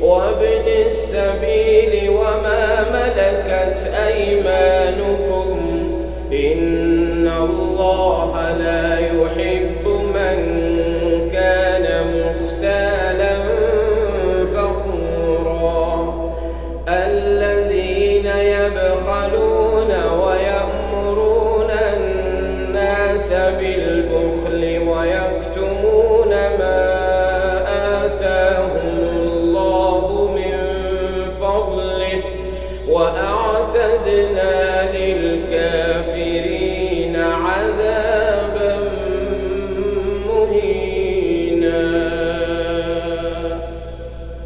وابن السبيل وما ملكت أيمانكم. إن الله لا يحب من كان مختالا فخورا. الذين يبخلون وأعتدنا للكافرين عذابا مهينا.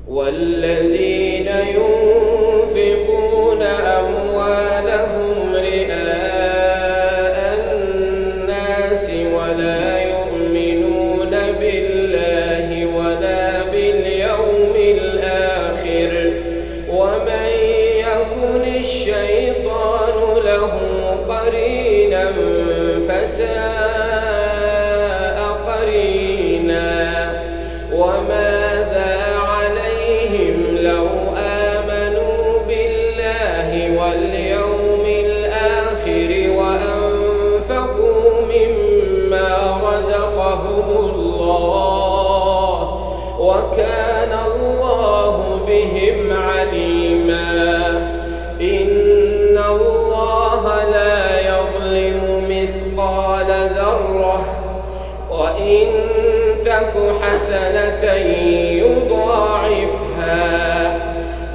والذين ينفقون أموالهم رئاء الناس ولا قرينا فساء ذرة وإن تك حسنة يضاعفها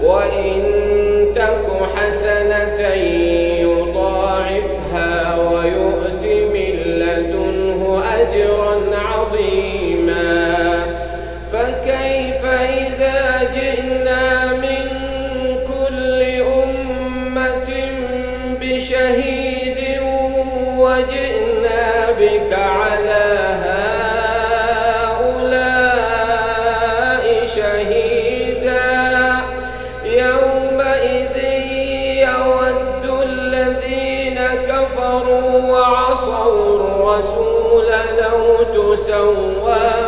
وإن تك حسنة يضاعفها ويؤت من لدنه أجرا عظيما. فكيف إذا جئنا الرسول لو تسوى